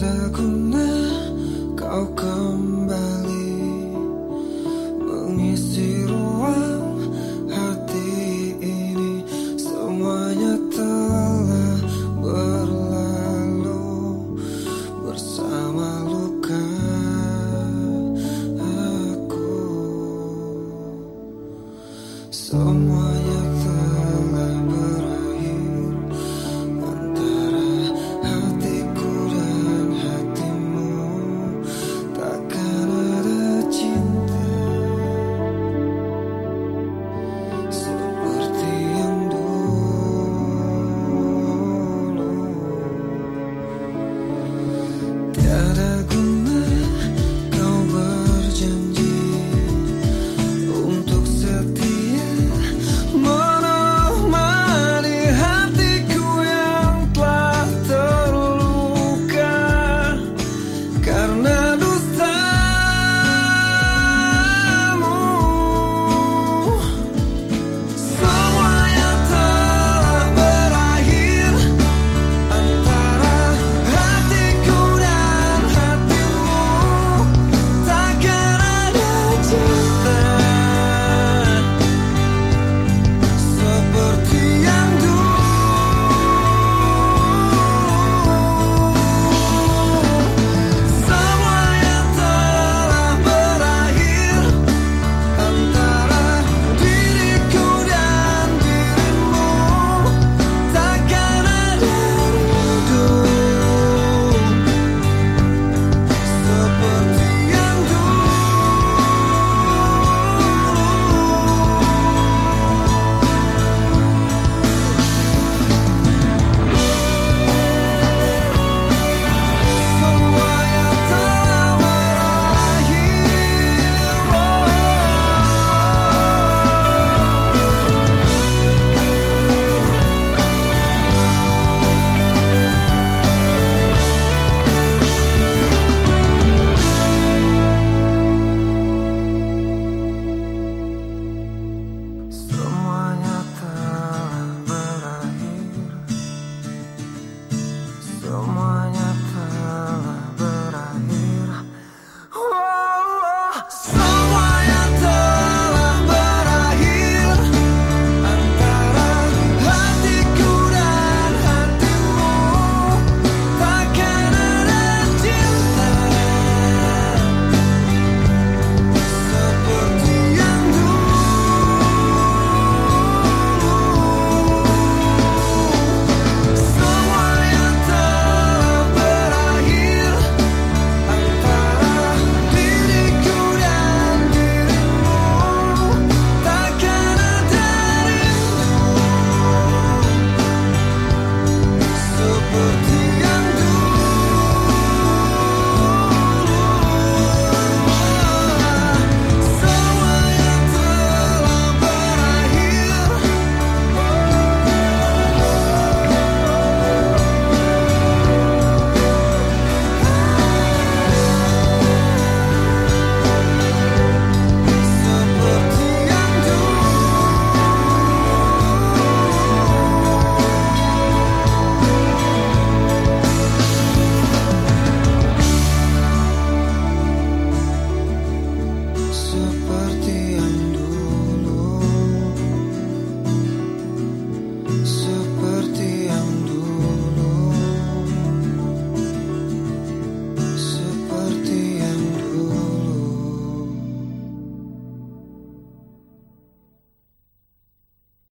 tiada guna kau kembali mengisi